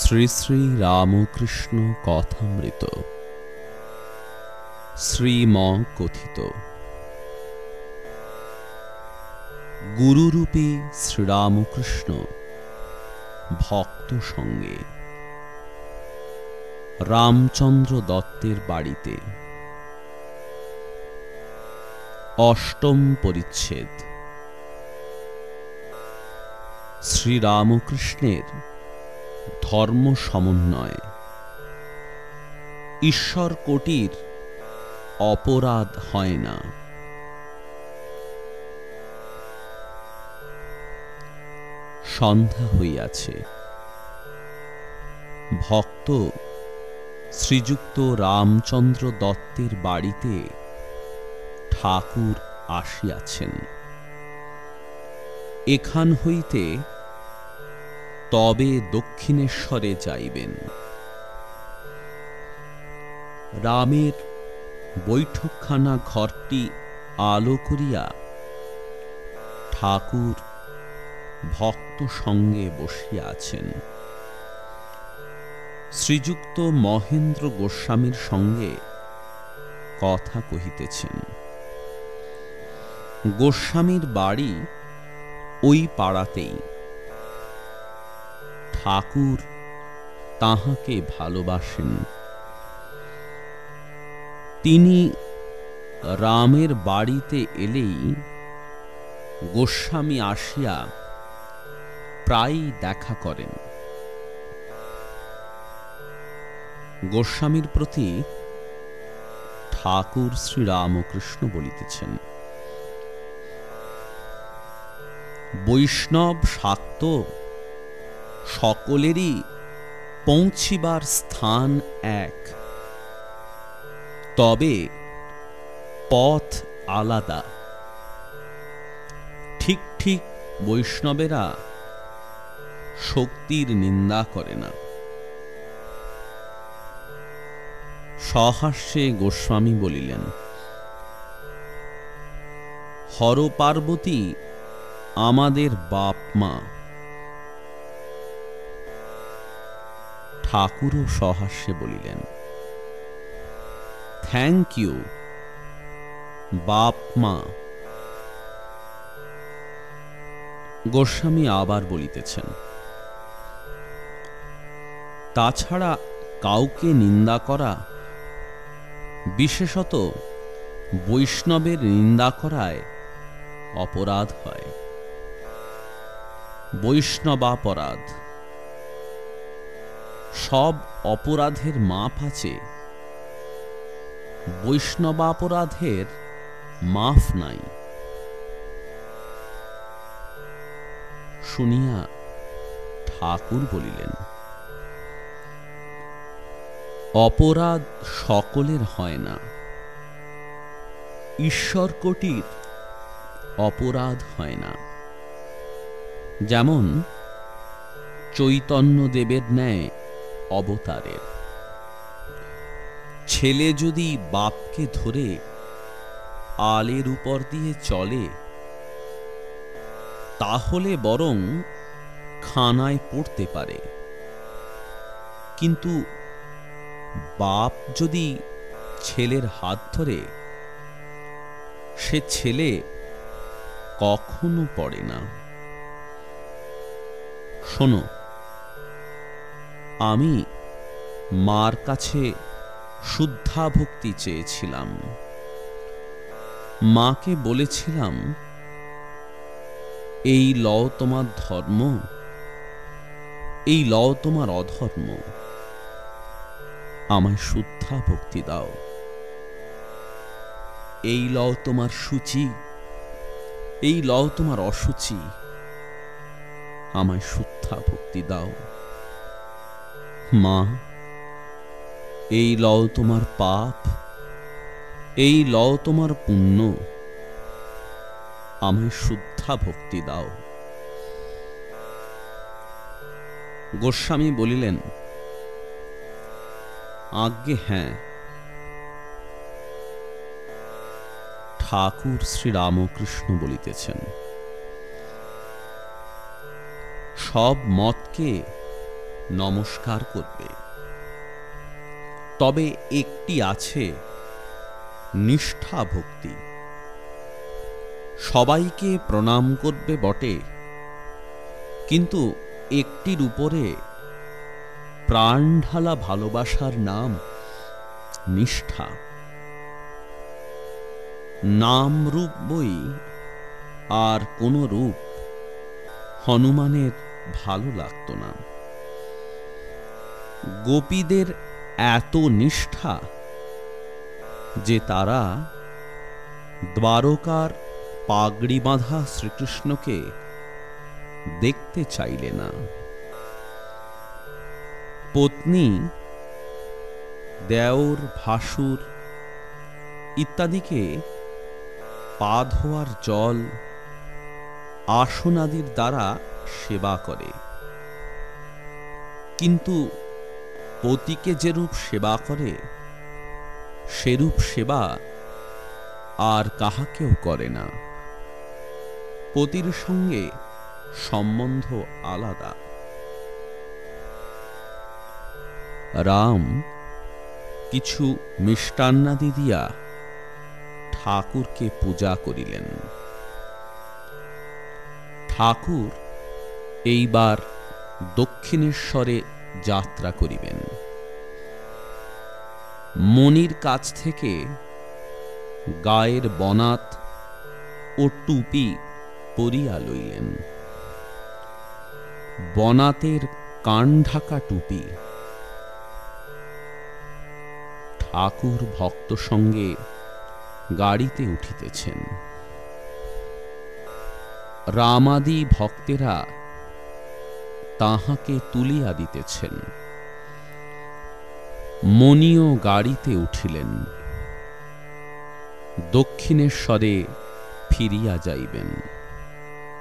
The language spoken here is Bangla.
শ্রী শ্রী রামকৃষ্ণ কথামৃত। শ্রীম কথিত। গুরুরূপী শ্রীরামকৃষ্ণ ভক্ত সঙ্গে। রামচন্দ্র দত্তের বাড়িতে। অষ্টম পরিচ্ছেদ। শ্রীরামকৃষ্ণের ধর্ম সমন্বয়। ঈশ্বর কোটির অপরাধ হয় না। সন্ধ্যা হইয়াছে। ভক্ত শ্রীযুক্ত রামচন্দ্র দত্তের বাড়িতে ঠাকুর আসিয়াছেন। এখান হইতে তবে দক্ষিণেশ্বরে যাইবেন। রামের বৈঠকখানা ঘরটি আলো করিয়া ঠাকুর ভক্ত সঙ্গে বসিয়া আছেন শ্রীযুক্ত মহেন্দ্র গোস্বামীর সঙ্গে কথা কহিতেছেন, গোস্বামীর বাড়ি ওই পাড়াতেই। ঠাকুর তাহাকে ভালোবাসেন। তিনি রামের বাড়িতে এলেই গোস্বামী আসিয়া প্রায়ই দেখা করেন। গোস্বামীর প্রতি ঠাকুর শ্রীরামকৃষ্ণ বলিতেছেন, বৈষ্ণব শাক্ত সকলেরই পৌঁছিবার স্থান এক। তবে পথ আলাদা। ঠিক ঠিক বৈষ্ণবেরা শক্তির নিন্দা করে না। সহাস্যে গোস্বামী বলিলেন হর পার্বতী আমাদের বাপ মা ঠাকুরও সহাস্যে বলিলেন, থ্যাংক ইউ, বাপ মা। গোস্বামী আবার বলিতেছেন, তাছাড়া কাউকে নিন্দা করা, বিশেষত বৈষ্ণবের নিন্দা করায় অপরাধ হয়। বৈষ্ণবাপরাধ। সব অপরাধের মাপ আছে। বৈষ্ণবাপরাধের মাফ নাই। শুনিয়া ঠাকুর বলিলেন, অপরাধ সকলের হয় না। ঈশ্বর কোটির অপরাধ হয় না। যেমন চৈতন্য দেবের ন্যায় অবতারের। ছেলে যদি বাপকে ধরে আলের উপর দিয়ে চলে, তাহলে বরং খানায় পড়তে পারে। কিন্তু বাপ যদি ছেলের হাত ধরে, সে ছেলে কখনো পড়ে না। শোনো আমি মার কাছে শুদ্ধা ভক্তি চেয়েছিলাম। মাকে বলেছিলাম, এই লও তোমার ধর্ম, এই লও তোমার অধর্ম। আমায় শুদ্ধা ভক্তি দাও। এই লও তোমার সূচি, এই লও তোমার অসুচি। আমায় শুদ্ধা ভক্তি দাও। মা, এই লও তোমার পাপ, এই লও তোমার পুণ্য, আমায় শুদ্ধা ভক্তি দাও। গোস্বামী বলিলেন, আজ্ঞে হ্যাঁ। ঠাকুর শ্রীরামকৃষ্ণ বলিতেছেন, সব মতকে নমস্কার করবে। তবে একটি আছে নিষ্ঠা ভক্তি সবাইকে প্রণাম করবে বটে, কিন্তু একটির উপরে প্রাণ ঢালা ভালোবাসার নাম নিষ্ঠা। নাম রূপ বই আর কোনো রূপ হনুমানের ভালো লাগতো না। গোপীদের এত নিষ্ঠা যে তারা দ্বারকার পাগড়ি বাঁধা শ্রীকৃষ্ণকে দেখতে চাইলে না। পত্নী, দেওর, ভাসুর ইত্যাদিকে পা ধোয়ার জল আসনাদির দ্বারা সেবা করে। কিন্তু পতিকে যেরূপ সেবা করে, সেরূপ সেবা আর কাহাকেও করে না। পতির সঙ্গে সম্বন্ধ আলাদা। রাম কিছু মিষ্টান্নাদি দিয়া ঠাকুরকে পূজা করিলেন। ঠাকুর এইবার দক্ষিণেশ্বরে যাত্রা করিবেন। মনির কাছ থেকে গায়ের বনাত ও টুপি পরিয়া লইলেন। বনাতের কান ঢাকা টুপি। ঠাকুর ভক্ত সঙ্গে গাড়িতে উঠিতেছেন। রামাদি ভক্তেরা তাহাকে তুলিয়া দিতেছেন। মনীয় গাড়িতে উঠিলেন। দক্ষিণেশ্বরে ফিরিয়া যাইবেন।